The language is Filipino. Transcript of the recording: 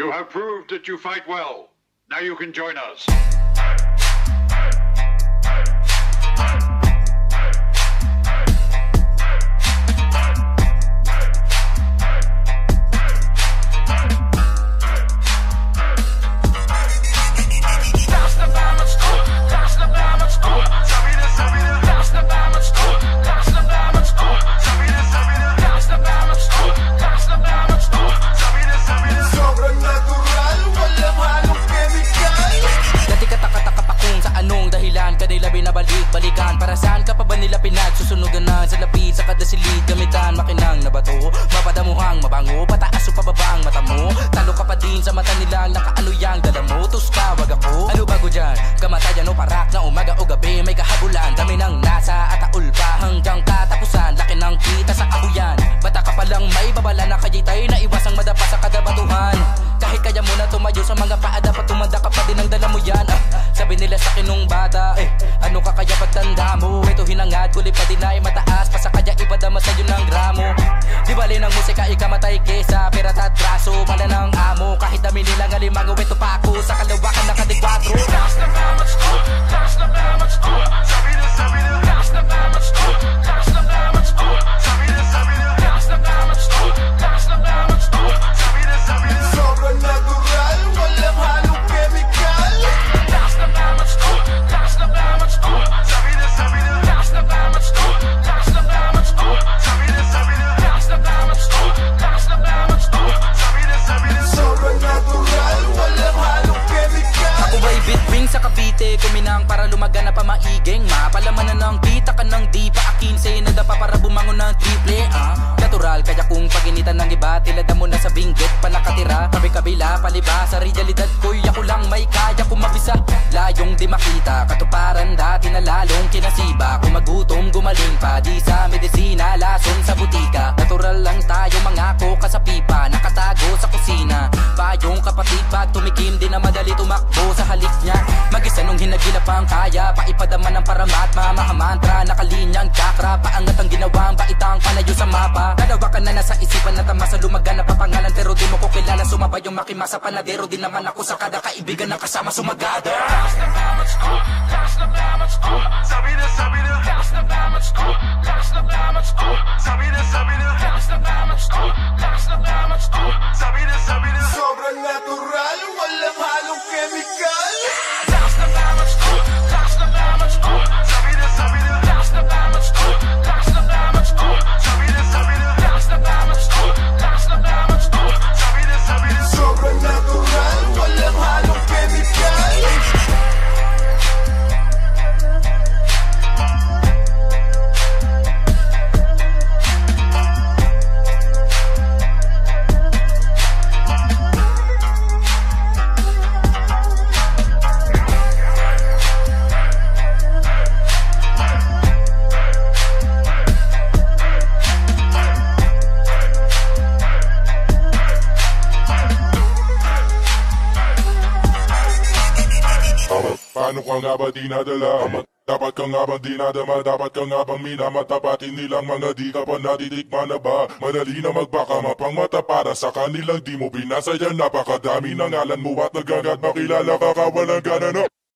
You have proved that you fight well. Now you can join us. Sa kada silid Gamitan, makinang na bato. Mapadamuhang mabango Pataas o pababang mata mo. Talo ka pa din sa mata nila Nakaano yang dala mo. Tus ka, wag ako. Ano bago dyan? Kamatayan o parak na umaga o gabi. May kahabulan Dami ng nasa at taul pa. Hanggang katapusan Laki ng kita sa kahuyan Bata ka palang may babala na kayitay Na iwasang madapa sa kada batuhan Kahit kaya mo na tumayo sa mga paa Dapat tumanda ka pa din ang dala mo yan. Ah, Sabi nila sa akin nung bata Eh, ano ka kaya pagtanda mo? Ito hinangad, kuli pa din ay mataas Ipadama sa'yo ng gramo Di bali ng musika, ikamatay kesa Pera at braso, pala ng amo. Kahit dami nilang alimango, ito pa ako. Sa kalawakan na sa Cavite Kuminang para lumaga na pamaiging Mapalaman na ng kita ka ng di pa akinse Nadapa para bumangon ng triple ah. Natural kaya kung paginitan ng iba Tilada mo na sa binggit pa nakatira Kabi kabila paliba Sa realidad ko'y ako lang may kaya kung mabisa Layong di makita Katuparan dati na lalong kinasiba. Kung magutom gumaling pa Di sa medisina lason sa butika. Natural lang tayo mangako ka sa pipa Kapatid pag tumikim Di na madali tumakbo sa halik niya. Mag-isa nung hinagilap ang kaya Paipadama ng paramat. Mamahamantra Nakalinyang chakra. Paangat ang ginawang Baitang panayo sa mapa. Dalawa ka na nasa isipan na tama sa lumagan na papangalan. Pero di mo ko kilala Sumabay yung makimasa panadero. Di naman ako sa kada kaibigan na kasama sumagada. Sabi na, sabi na. Sabi na, Paano ka nga ba di nadala? Dapat ka nga bang dinadama? Dapat ka nga bang minamatapatin nilang mga di ka pa natitikman na ba? Madali na magbaka mapang mata para sa kanilang di mo binasa yan Napakadami ng ngalan mo at nagagat makilala ka kawalang gana no?